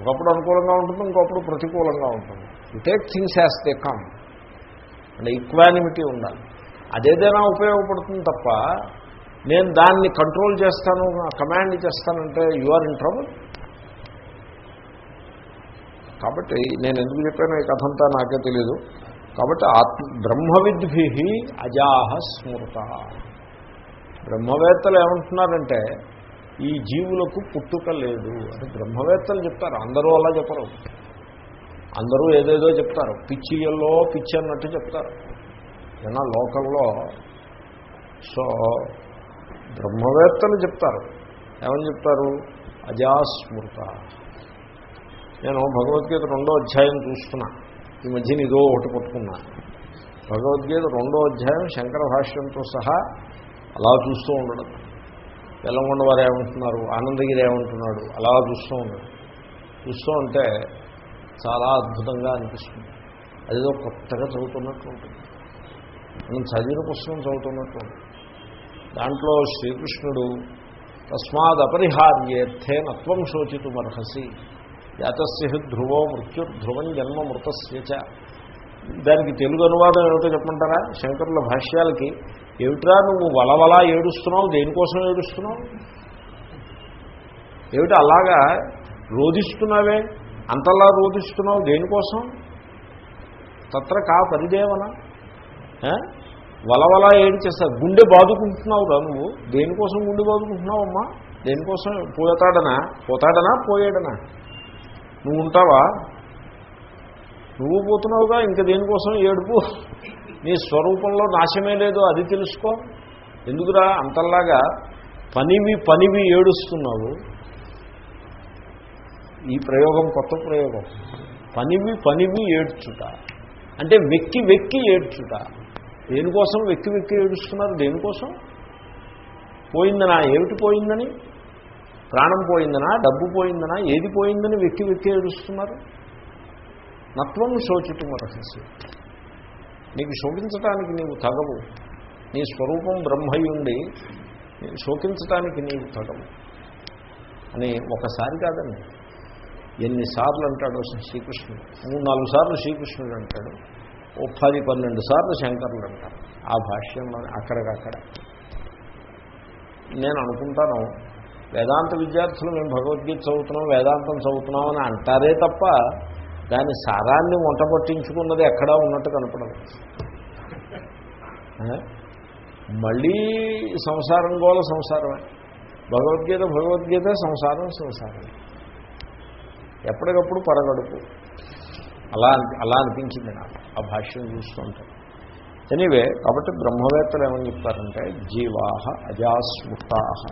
ఒకప్పుడు అనుకూలంగా ఉంటుంది ఇంకొకప్పుడు ప్రతికూలంగా ఉంటుంది take things as they come అంటే ఈక్వానిమిటీ ఉండాలి అదేదైనా ఉపయోగపడుతుంది తప్ప నేను దాన్ని కంట్రోల్ చేస్తాను కమాండ్ చేస్తానంటే యు ఆర్ ఇన్ ట్రబుల్ కాబట్టి నేను ఎందుకు చెప్పాను ఈ కథంతా నాకే తెలీదు కాబట్టి ఆత్మ బ్రహ్మవిద్భి అజాహ స్మృత బ్రహ్మవేత్తలు ఏమంటున్నారంటే ఈ జీవులకు పుట్టుక లేదు అని బ్రహ్మవేత్తలు చెప్తారు అందరూ అలా చెప్పరు అందరూ ఏదేదో చెప్తారు పిచ్చియల్లో పిచ్చి అన్నట్టు చెప్తారు ఏదన్నా లోకంలో సో బ్రహ్మవేత్తలు చెప్తారు ఏమని చెప్తారు అజాస్మృత నేను భగవద్గీత రెండో అధ్యాయం చూస్తున్నాను ఈ మధ్యన నిదో ఒకటి పట్టుకున్నా భగవద్గీత రెండో అధ్యాయం శంకర భాష్యంతో సహా అలా చూస్తూ ఉండడం వెల్లంకొండ వారు ఏమంటున్నారు ఆనందగిరి ఏమంటున్నాడు అలా చూస్తూ ఉండడం చూస్తూ ఉంటే చాలా అద్భుతంగా అనిపిస్తుంది అదేదో కొత్తగా చదువుతున్నట్టు ఉంటుంది మనం చదివిన పుస్తకం చదువుతున్నట్టు ఉంటుంది దాంట్లో శ్రీకృష్ణుడు అపరిహార్యేర్థే నత్వం మర్హసి జాతస్య ధ్రువో ధ్రువం జన్మ మృతస్యచ దానికి తెలుగు అనువాదం ఏమిటో చెప్పమంటారా శంకరుల భాష్యాలకి ఏమిట్రా నువ్వు వలవలా ఏడుస్తున్నావు దేనికోసం ఏడుస్తున్నావు ఏమిటి అలాగా రోధిస్తున్నావే అంతలా రోధిస్తున్నావు దేనికోసం తత్ర కా పరిదేవన వలవలా ఏడిచేస్తా గుండె బాదుకుంటున్నావు రా నువ్వు దేనికోసం గుండె బాదుకుంటున్నావు అమ్మా దేనికోసం పోతాడనా పోతాడనా పోయాడనా నువ్వు ఉంటావా నువ్వు పోతున్నావుగా ఇంక దేనికోసం ఏడుపు నీ స్వరూపంలో నాశమే లేదు అది తెలుసుకో ఎందుకురా అంతల్లాగా పనివి పనివి ఏడుస్తున్నావు ఈ ప్రయోగం కొత్త ప్రయోగం పనివి పనివి ఏడ్చుట అంటే వెక్కి వెక్కి ఏడ్చుట దేనికోసం వెక్కి వెక్కి ఏడుస్తున్నారు దేనికోసం పోయిందనా ఏమిటి పోయిందని ప్రాణం పోయిందనా డబ్బు పోయిందనా ఏది పోయిందని వెక్కి వెక్కి ఏడుస్తున్నారు నత్వం శోచితం రహస్యం నీకు శోకించటానికి నీవు తగవు నీ స్వరూపం బ్రహ్మయుండి శోకించటానికి నీవు తగవు అని ఒకసారి కాదండి ఎన్నిసార్లు అంటాడు శ్రీకృష్ణుడు మూడు నాలుగు సార్లు శ్రీకృష్ణుడు అంటాడు ఓ పది పన్నెండు సార్లు శంకరులు అంటారు ఆ భాష్యంలో అక్కడికక్కడ నేను అనుకుంటాను వేదాంత విద్యార్థులు మేము భగవద్గీత చదువుతున్నాం వేదాంతం చదువుతున్నాం అని అంటారే తప్ప దాని సారాన్ని వంట పట్టించుకున్నది ఎక్కడా ఉన్నట్టు కనపడదు మళ్ళీ సంసారం గోల సంసారమే భగవద్గీత భగవద్గీత సంసారం సంసారం ఎప్పటికప్పుడు పరగడుపు అలా అలా అనిపించింది నాకు ఆ భాష్యం చూస్తుంటే ఎనీవే కాబట్టి బ్రహ్మవేత్తలు ఏమని చెప్తారంటే జీవాహ అజాస్మృతాహ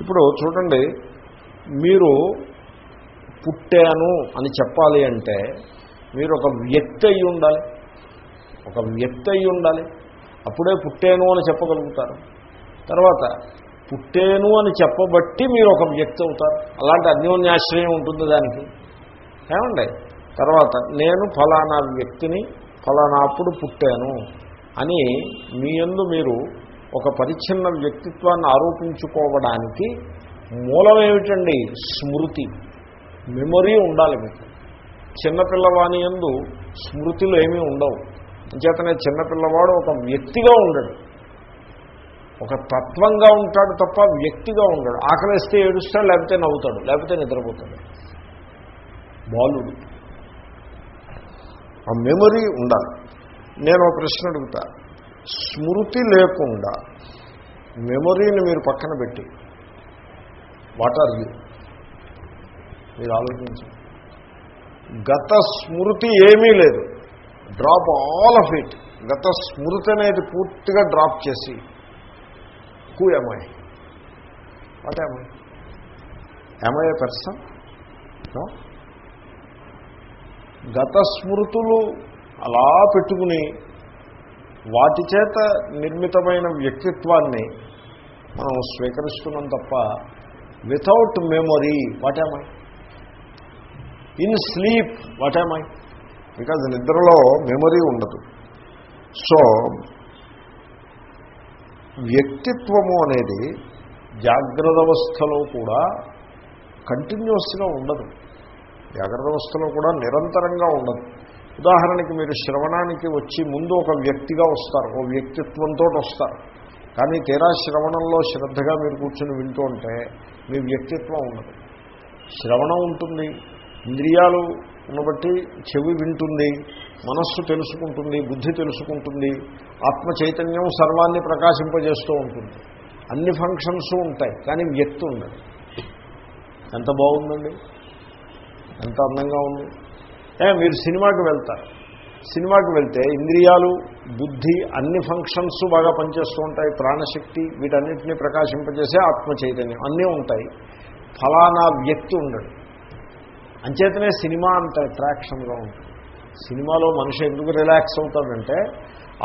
ఇప్పుడు చూడండి మీరు పుట్టాను అని చెప్పాలి అంటే మీరు ఒక వ్యక్తి అయి ఉండాలి ఒక వ్యక్తి అయి ఉండాలి అప్పుడే పుట్టాను అని చెప్పగలుగుతారు తర్వాత పుట్టేను అని చెప్పబట్టి మీరు ఒక వ్యక్తి అవుతారు అలాంటి అన్యోన్యాశ్రయం ఉంటుంది దానికి ఏమండి తర్వాత నేను ఫలానా వ్యక్తిని ఫలానా అప్పుడు పుట్టాను అని మీ ఎందు మీరు ఒక పరిచ్ఛిన్న వ్యక్తిత్వాన్ని ఆరోపించుకోవడానికి మూలం ఏమిటండి స్మృతి మెమొరీ ఉండాలి మీకు చిన్నపిల్లవాణి ఎందు స్మృతులు ఏమీ ఉండవు అంచేతనే చిన్నపిల్లవాడు ఒక వ్యక్తిగా ఉండడు ఒక తత్వంగా ఉంటాడు తప్ప వ్యక్తిగా ఉండడు ఆకలిస్తే ఏడుస్తాడు లేకపోతే నవ్వుతాడు లేకపోతే నిద్రపోతాడు బాలుడు ఆ మెమొరీ ఉండాలి నేను ఒక ప్రశ్న అడుగుతా స్మృతి లేకుండా మెమొరీని మీరు పక్కన పెట్టి వాట్ ఆర్ యూ మీరు ఆలోచించండి గత స్మృతి ఏమీ లేదు డ్రాప్ ఆల్ ఆఫ్ ఇట్ గత స్మృతి అనేది పూర్తిగా డ్రాప్ చేసి who am I what am I am I a person గత స్మృతులు అలా పెట్టుకుని వాటి చేత నిర్మితమైన వ్యక్తిత్వాన్ని మనం స్వీకరిస్తున్నాం తప్ప without memory what am I in sleep what am I because నిద్రలో మెమొరీ ఉండదు సో వ్యక్తిత్వము అనేది జాగ్రత్త అవస్థలో కూడా కంటిన్యూస్గా ఉండదు జాగ్రత్త అవస్థలో కూడా నిరంతరంగా ఉండదు ఉదాహరణకి మీరు శ్రవణానికి వచ్చి ముందు ఒక వ్యక్తిగా వస్తారు ఓ వ్యక్తిత్వంతో వస్తారు కానీ తీరా శ్రవణంలో శ్రద్ధగా మీరు కూర్చొని వింటూ ఉంటే మీ వ్యక్తిత్వం ఉండదు శ్రవణం ఉంటుంది ఇంద్రియాలు ఉన్నబట్టి చెవి వింటుంది మనస్సు తెలుసుకుంటుంది బుద్ధి తెలుసుకుంటుంది ఆత్మ చైతన్యం సర్వాన్ని ప్రకాశింపజేస్తూ ఉంటుంది అన్ని ఫంక్షన్స్ ఉంటాయి కానీ వ్యక్తి ఉండదు ఎంత బాగుందండి ఎంత అందంగా ఉంది మీరు సినిమాకి వెళ్తారు సినిమాకి వెళ్తే ఇంద్రియాలు బుద్ధి అన్ని ఫంక్షన్స్ బాగా పనిచేస్తూ ఉంటాయి ప్రాణశక్తి వీటన్నిటినీ ప్రకాశింపజేసే ఆత్మ చైతన్యం అన్నీ ఉంటాయి ఫలానా వ్యక్తి ఉండడు అంచేతనే సినిమా అంత అట్రాక్షన్గా ఉంటుంది సినిమాలో మనిషి ఎందుకు రిలాక్స్ అవుతాడంటే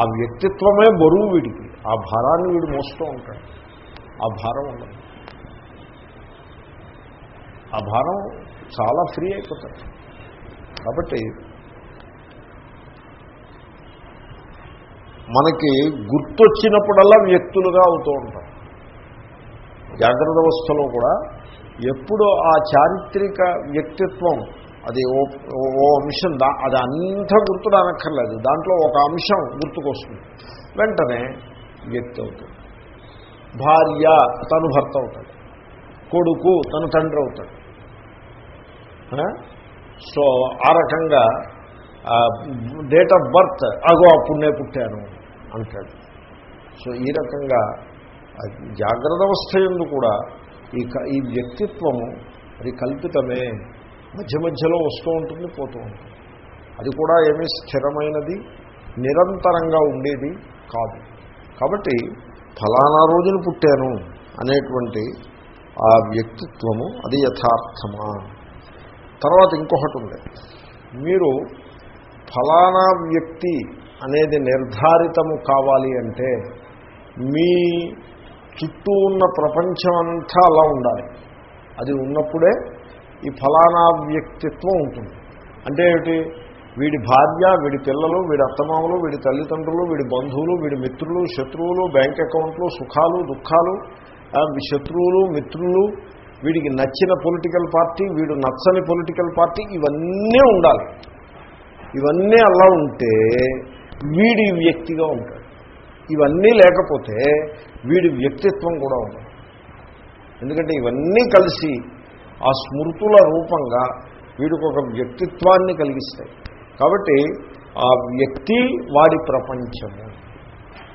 ఆ వ్యక్తిత్వమే బరువు వీడికి ఆ భారాన్ని వీడు మోస్తూ ఉంటాడు ఆ భారం ఉండదు ఆ భారం చాలా ఫ్రీ అయిపోతుంది కాబట్టి మనకి గుర్తొచ్చినప్పుడల్లా వ్యక్తులుగా అవుతూ ఉంటాం జాగ్రత్త అవస్థలో కూడా ఎప్పుడు ఆ చారిత్రక వ్యక్తిత్వం అది ఓ అంశం దా అది అంతా గుర్తు రానక్కర్లేదు దాంట్లో ఒక అంశం గుర్తుకొస్తుంది వెంటనే వ్యక్తి అవుతుంది భార్య తను భర్త అవుతాడు కొడుకు తను తండ్రి అవుతాడు సో ఆ రకంగా డేట్ ఆఫ్ బర్త్ అగో అప్పుడే పుట్టాను అంటాడు సో ఈ రకంగా జాగ్రత్త అవస్థ ఎందు కూడా ఈ ఈ వ్యక్తిత్వము అది కల్పితమే మధ్య మధ్యలో వస్తూ ఉంటుంది పోతూ ఉంటుంది అది కూడా ఏమీ స్థిరమైనది నిరంతరంగా ఉండేది కాదు కాబట్టి ఫలానా రోజున పుట్టాను అనేటువంటి ఆ వ్యక్తిత్వము అది యథార్థమా తర్వాత ఇంకొకటి ఉంది మీరు ఫలానా వ్యక్తి అనేది నిర్ధారితము కావాలి అంటే మీ చుట్టూ ఉన్న ప్రపంచం అంతా అలా ఉండాలి అది ఉన్నప్పుడే ఈ ఫలానా వ్యక్తిత్వం ఉంటుంది అంటే ఏమిటి వీడి భార్య వీడి పిల్లలు వీడి అత్తమామలు వీడి తల్లిదండ్రులు వీడి బంధువులు వీడి మిత్రులు శత్రువులు బ్యాంక్ అకౌంట్లు సుఖాలు దుఃఖాలు శత్రువులు మిత్రులు వీడికి నచ్చిన పొలిటికల్ పార్టీ వీడు నచ్చని పొలిటికల్ పార్టీ ఇవన్నీ ఉండాలి ఇవన్నీ అలా ఉంటే వీడి వ్యక్తిగా ఉంటాడు ఇవన్నీ లేకపోతే వీడి వ్యక్తిత్వం కూడా ఉండదు ఎందుకంటే ఇవన్నీ కలిసి ఆ స్మృతుల రూపంగా వీడికి ఒక వ్యక్తిత్వాన్ని కలిగిస్తాయి కాబట్టి ఆ వ్యక్తి వాడి ప్రపంచము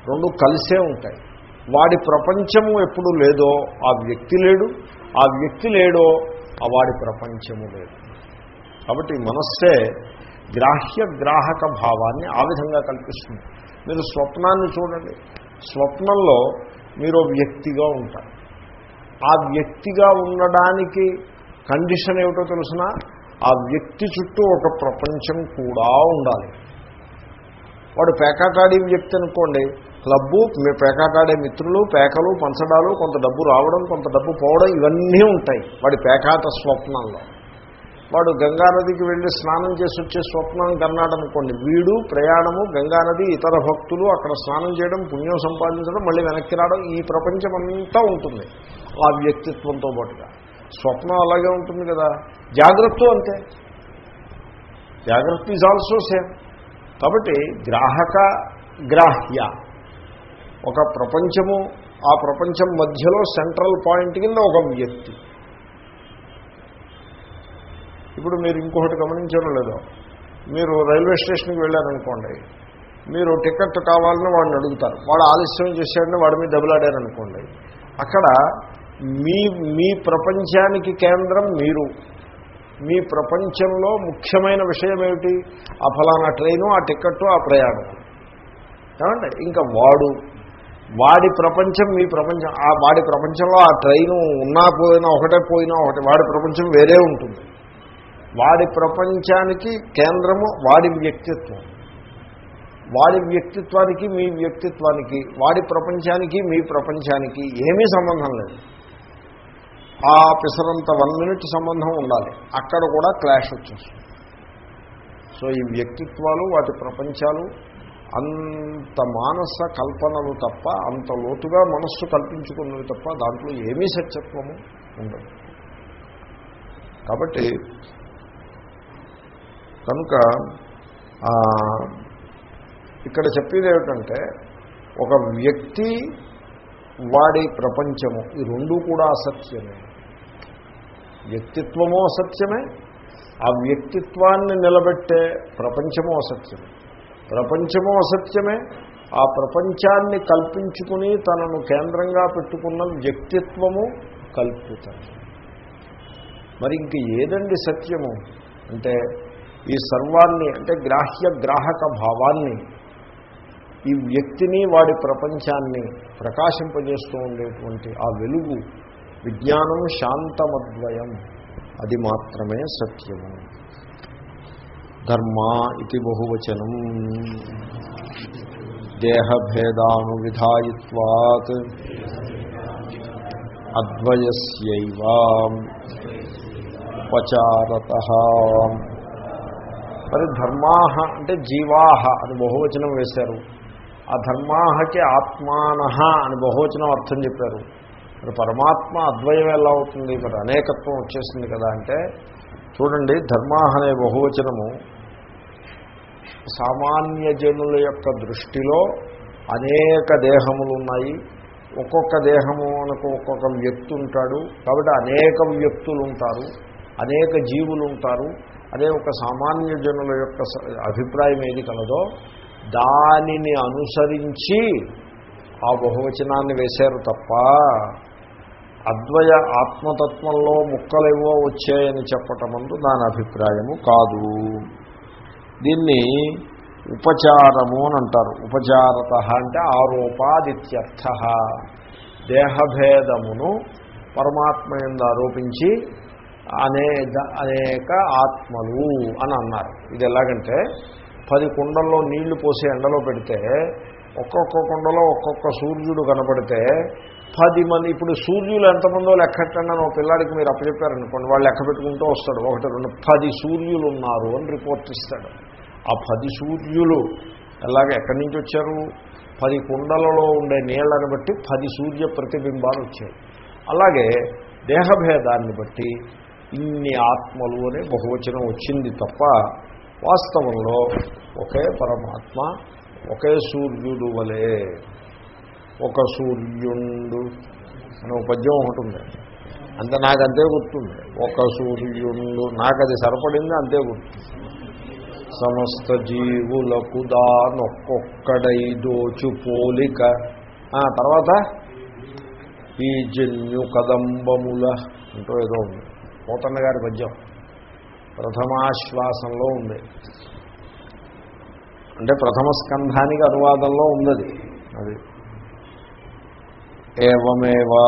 రెండు కలిసే ఉంటాయి వాడి ప్రపంచము ఎప్పుడు లేదో ఆ వ్యక్తి లేడు ఆ వ్యక్తి లేడో వాడి ప్రపంచము లేదు కాబట్టి మనస్సే గ్రాహ్య గ్రాహక భావాన్ని ఆ విధంగా కల్పిస్తుంది మీరు స్వప్నాన్ని చూడండి స్వప్నంలో మీరు వ్యక్తిగా ఉంటారు ఆ వ్యక్తిగా ఉండడానికి కండిషన్ ఏమిటో తెలిసిన ఆ వ్యక్తి చుట్టూ ఒక ప్రపంచం కూడా ఉండాలి వాడు పేకాటాడి వ్యక్తి అనుకోండి క్లబ్బు మీ పేకాటాడే మిత్రులు పేకలు పంచడాలు కొంత డబ్బు రావడం కొంత డబ్బు పోవడం ఇవన్నీ ఉంటాయి వాడి పేకాట స్వప్నంలో వాడు గంగానదికి వెళ్ళి స్నానం చేసి వచ్చే స్వప్నం అనుకోండి వీడు ప్రయాణము గంగానది ఇతర భక్తులు అక్కడ స్నానం చేయడం పుణ్యం సంపాదించడం మళ్ళీ వెనక్కి రావడం ఈ ప్రపంచం అంతా ఉంటుంది ఆ వ్యక్తిత్వంతో పాటుగా స్వప్నం అలాగే ఉంటుంది కదా జాగ్రత్త అంతే జాగ్రత్త ఈజ్ ఆల్సో సేమ్ కాబట్టి గ్రాహక గ్రాహ్య ఒక ప్రపంచము ఆ ప్రపంచం మధ్యలో సెంట్రల్ పాయింట్ కింద ఒక వ్యక్తి ఇప్పుడు మీరు ఇంకొకటి గమనించడం లేదు మీరు రైల్వే స్టేషన్కి వెళ్ళారనుకోండి మీరు టికెట్ కావాలని వాడిని అడుగుతారు వాడు ఆలస్యం చేశాడని వాడి మీద దెబ్బలాడారనుకోండి అక్కడ మీ మీ ప్రపంచానికి కేంద్రం మీరు మీ ప్రపంచంలో ముఖ్యమైన విషయం ఏమిటి ఆ ఫలానా ట్రైను ఆ టికెట్టు ఆ ప్రయాణం ఏమంటే ఇంకా వాడు వాడి ప్రపంచం మీ ప్రపంచం ఆ వాడి ప్రపంచంలో ఆ ట్రైను ఉన్నా పోయినా ఒకటే పోయినా ఒకటి వాడి ప్రపంచం వేరే ఉంటుంది వాడి ప్రపంచానికి కేంద్రము వాడి వ్యక్తిత్వం వాడి వ్యక్తిత్వానికి మీ వ్యక్తిత్వానికి వాడి ప్రపంచానికి మీ ప్రపంచానికి ఏమీ సంబంధం లేదు ఆ పిసరంత వన్ మినిట్ సంబంధం ఉండాలి అక్కడ కూడా క్లాష్ వచ్చేస్తుంది సో ఈ వ్యక్తిత్వాలు వాటి ప్రపంచాలు అంత మానస కల్పనలు తప్ప అంత లోతుగా మనస్సు కల్పించుకున్నవి తప్ప దాంట్లో ఏమీ సత్యత్వము ఉండదు కాబట్టి కనుక ఇక్కడ చెప్పేది ఏమిటంటే ఒక వ్యక్తి వాడి ప్రపంచము ఈ రెండు కూడా అసత్యమే వ్యక్తిత్వము అసత్యమే ఆ వ్యక్తిత్వాన్ని నిలబెట్టే ప్రపంచము అసత్యమే ప్రపంచము అసత్యమే ఆ ప్రపంచాన్ని కల్పించుకుని తనను కేంద్రంగా పెట్టుకున్న వ్యక్తిత్వము కల్పితం మరి ఇంక ఏదండి సత్యము అంటే ఈ సర్వాన్ని అంటే గ్రాహ్య గ్రాహక భావాన్ని ఈ వ్యక్తిని వాడి ప్రపంచాన్ని ప్రకాశింపజేస్తూ ఉండేటువంటి ఆ వెలుగు విజ్ఞానం శాంతమద్వయం అది మాత్రమే సత్యము ధర్మ ఇది బహువచనం దేహభేదాను అద్వయస్యైవ ఉపచారత మరి ధర్మా అంటే జీవాహ అని బహువచనం వేశారు ఆ ధర్మాహకి ఆత్మాన అని బహువచనం అర్థం చెప్పారు మరి పరమాత్మ అద్వయం ఎలా అవుతుంది మరి అనేకత్వం వచ్చేసింది కదా అంటే చూడండి ధర్మాహ అనే బహువచనము సామాన్య జనుల యొక్క దృష్టిలో అనేక దేహములు ఉన్నాయి ఒక్కొక్క దేహము మనకు ఒక్కొక్క వ్యక్తి ఉంటాడు కాబట్టి అనేక వ్యక్తులు ఉంటారు అనేక జీవులు ఉంటారు అదే ఒక సామాన్య జనుల యొక్క అభిప్రాయం ఏది కలదో దానిని అనుసరించి ఆ బహువచనాన్ని వేశారు తప్ప అద్వయ ఆత్మతత్వంలో ముక్కలు ముక్కలేవో వచ్చాయని చెప్పటం ముందు దాని అభిప్రాయము కాదు దీన్ని ఉపచారము అని అంటారు ఉపచారత అంటే ఆరోపాదిత్యర్థ దేహభేదమును పరమాత్మ ఎందు ఆరోపించి అనేక అనేక ఆత్మలు అని అన్నారు ఇది ఎలాగంటే పది కుండల్లో నీళ్లు పోసి ఎండలో పెడితే ఒక్కొక్క కుండలో ఒక్కొక్క సూర్యుడు కనపడితే పది మంది ఇప్పుడు సూర్యులు ఎంతమందో లెక్కట్టండి అని ఒక పిల్లాడికి మీరు అప్పచెప్పారనుకోండి వాళ్ళు లెక్క పెట్టుకుంటూ వస్తాడు ఒకటి రెండు పది సూర్యులు ఉన్నారు అని రిపోర్ట్ ఇస్తాడు ఆ పది సూర్యులు ఎలాగ ఎక్కడి నుంచి వచ్చారు పది కుండలలో ఉండే నీళ్లను బట్టి పది సూర్య ప్రతిబింబాలు వచ్చాయి అలాగే దేహభేదాన్ని బట్టి ఇన్ని ఆత్మలు అనే బహువచనం వచ్చింది తప్ప వాస్తవంలో ఒకే పరమాత్మ ఒకే సూర్యుడు వలే ఒక సూర్యుండు ఒక పద్యం ఒకటి ఉంది అంతే నాకు అంతే గుర్తుంది ఒక సూర్యుడు నాకు అది సరిపడింది అంతే గుర్తుంది సమస్త జీవులకు దోచు పోలిక తర్వాత ఈ జన్యు కదంబముల అంటూ ఏదో ఉంది పోతన్న గారి పద్యం ప్రథమాశ్వాసంలో ఉంది అంటే ప్రథమ స్కంధానికి అనువాదంలో ఉన్నది అది ఏమేవా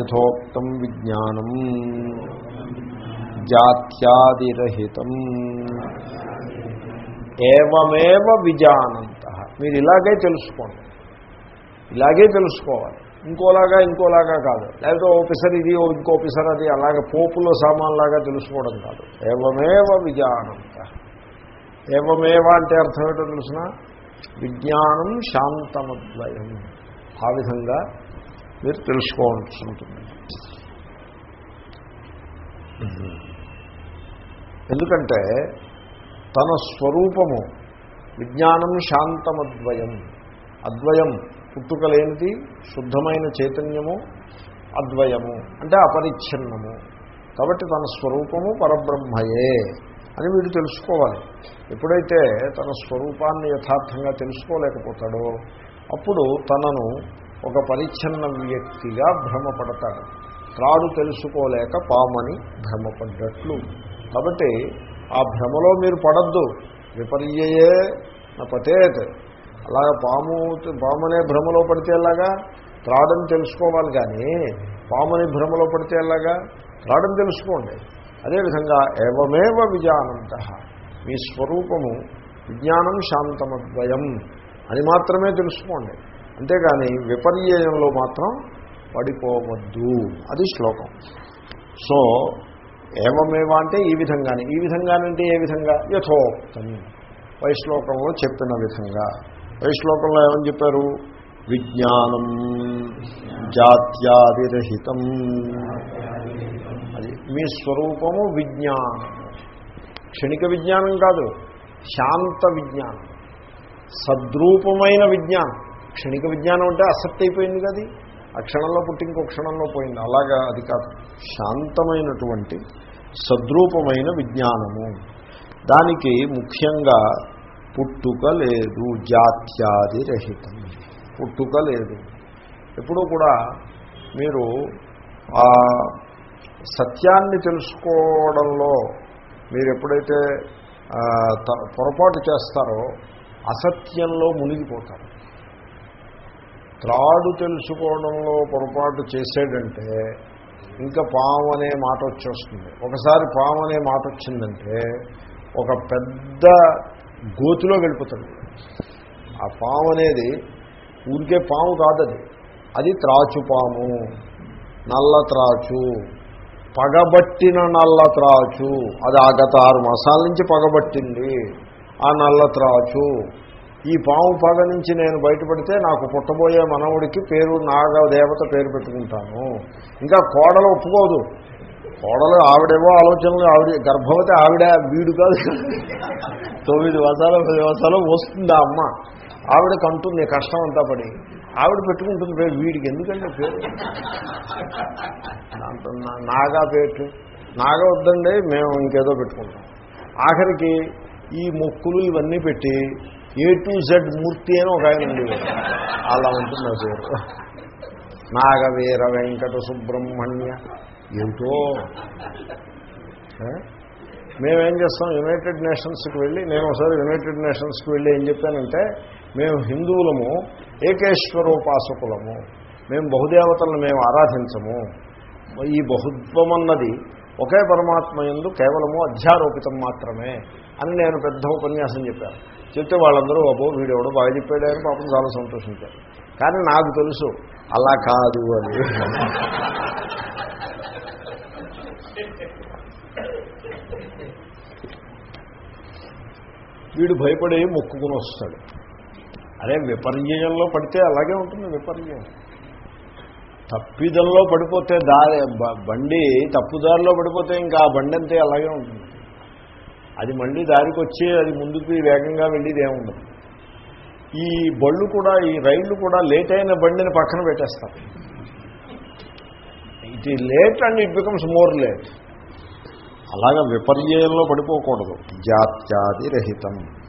యథోక్తం విజ్ఞానం జాత్యాదిరహితం ఏవమేవ విజానంత మీరు ఇలాగే తెలుసుకోండి ఇలాగే తెలుసుకోవాలి ఇంకోలాగా ఇంకోలాగా కాదు లేదా ఓపిసర్ ఇది ఇంకోపిసర్ అది అలాగే పోపులో సామాన్లాగా తెలుసుకోవడం కాదు ఏవమేవ విజానంత ఏవమేవ అంటే అర్థం ఏంటో తెలిసిన విజ్ఞానం శాంతమద్వయం ఆ విధంగా మీరు తెలుసుకోవాల్సి ఉంటుంది ఎందుకంటే తన స్వరూపము విజ్ఞానం శాంతమద్వయం అద్వయం పుట్టుక శుద్ధమైన చైతన్యము అద్వయము అంటే అపరిచ్ఛిన్నము కాబట్టి తన స్వరూపము పరబ్రహ్మయే అని వీడు తెలుసుకోవాలి ఎప్పుడైతే తన స్వరూపాన్ని యథార్థంగా తెలుసుకోలేకపోతాడో అప్పుడు తనను ఒక పరిచ్ఛిన్న వ్యక్తిగా భ్రమపడతాడు త్రాడు తెలుసుకోలేక పామని భ్రమపడ్డట్లు కాబట్టి ఆ భ్రమలో మీరు పడద్దు విపర్యయే నా పతేత్ అలాగా పాము పామునే భ్రమలో పడితే ఎలాగా త్రాడని తెలుసుకోవాలి కానీ పాముని భ్రమలో పడితే ఎలాగా త్రాడని తెలుసుకోండి అదేవిధంగా ఏవమేవ విజానంత మీ స్వరూపము విజ్ఞానం శాంతమద్వయం అని మాత్రమే తెలుసుకోండి అంతేగాని విపర్యయంలో మాత్రం పడిపోవద్దు అది శ్లోకం సో ఏమేవా అంటే ఈ విధంగానే ఈ విధంగానంటే ఏ విధంగా యథోక్తం వైశ్లోకంలో చెప్పిన విధంగా వైశ్లోకంలో ఏమని చెప్పారు విజ్ఞానం జాత్యాదిరహితం అది మీ స్వరూపము విజ్ఞానం క్షణిక విజ్ఞానం కాదు శాంత విజ్ఞానం సద్రూపమైన విజ్ఞానం క్షణిక విజ్ఞానం అంటే అసక్తి అయిపోయింది కదా ఆ క్షణంలో పుట్టి ఇంకో క్షణంలో పోయింది అలాగా అది కాదు శాంతమైనటువంటి సద్రూపమైన విజ్ఞానము దానికి ముఖ్యంగా పుట్టుక లేదు జాత్యాది రహితం పుట్టుక లేదు ఎప్పుడూ కూడా మీరు ఆ సత్యాన్ని తెలుసుకోవడంలో మీరు ఎప్పుడైతే పొరపాటు చేస్తారో అసత్యంలో మునిగిపోతారు త్రాడు తెలుసుకోవడంలో పొరపాటు చేసాడంటే ఇంకా పాము అనే మాట వచ్చేస్తుంది ఒకసారి పాము అనే మాట వచ్చిందంటే ఒక పెద్ద గోతిలో వెళ్ళిపోతాడు ఆ పాము అనేది ఊరికే పాము కాదది అది త్రాచు పాము నల్ల త్రాచు పగబట్టిన నల్ల త్రాచు అది ఆ గత ఆరు మాసాల నుంచి పగబట్టింది ఆ నల్ల త్రాచు ఈ పాము పగ నుంచి నేను బయటపడితే నాకు పుట్టబోయే మనవుడికి పేరు నాగ దేవత పేరు పెట్టుకుంటాను ఇంకా కోడలు ఒప్పుకోదు కోడలు ఆవిడేవో ఆలోచనలు ఆవిడ గర్భవతి ఆవిడ వీడు కాదు తొమ్మిది వసాలు పది వసాలు వస్తుంది అమ్మ ఆవిడ కంటుంది కష్టం అంతా పడి ఆవిడ పెట్టుకుంటుంది పేరు వీడికి ఎందుకంటే పేరు దాంతో నాగా పేరు నాగ వద్దండి మేము ఇంకేదో పెట్టుకుంటాం ఆఖరికి ఈ మొక్కులు ఇవన్నీ పెట్టి ఏ టు జెడ్ మూర్తి అని ఒక ఆయన ఉంది అలా ఉంటుంది నా పేరు నాగవీర వెంకట సుబ్రహ్మణ్య ఏమిటో మేమేం చేస్తాం యునైటెడ్ నేషన్స్కి వెళ్ళి నేను ఒకసారి యునైటెడ్ నేషన్స్కి వెళ్ళి ఏం చెప్పానంటే మేము హిందువులము ఏకేశ్వరోపాసకులము మేము బహుదేవతలను మేము ఆరాధించము ఈ బహుత్వం ఒకే పరమాత్మ ఎందు కేవలము అధ్యారోపితం మాత్రమే అని నేను పెద్ద ఉపన్యాసం చెప్పాను చెప్తే వాళ్ళందరూ అబ్బో ఎవడో బాగా చెప్పాడు అని పాపం చాలా సంతోషించారు కానీ నాకు తెలుసు అలా కాదు అని వీడు భయపడి మొక్కుకుని వస్తాడు అరే విపర్యయంలో పడితే అలాగే ఉంటుంది విపర్యయం తప్పిదంలో పడిపోతే దారి బండి తప్పుదారిలో పడిపోతే ఇంకా ఆ బండి అంతే అలాగే ఉంటుంది అది మళ్ళీ దారికి వచ్చి అది ముందుకు వేగంగా వెళ్ళేది ఏముండదు ఈ బళ్ళు కూడా ఈ రైళ్లు కూడా లేట్ అయిన బండిని పక్కన పెట్టేస్తారు it is late and it becomes more late అలాగా విపర్యయంలో పడిపోకూడదు జాత్యాది రహితం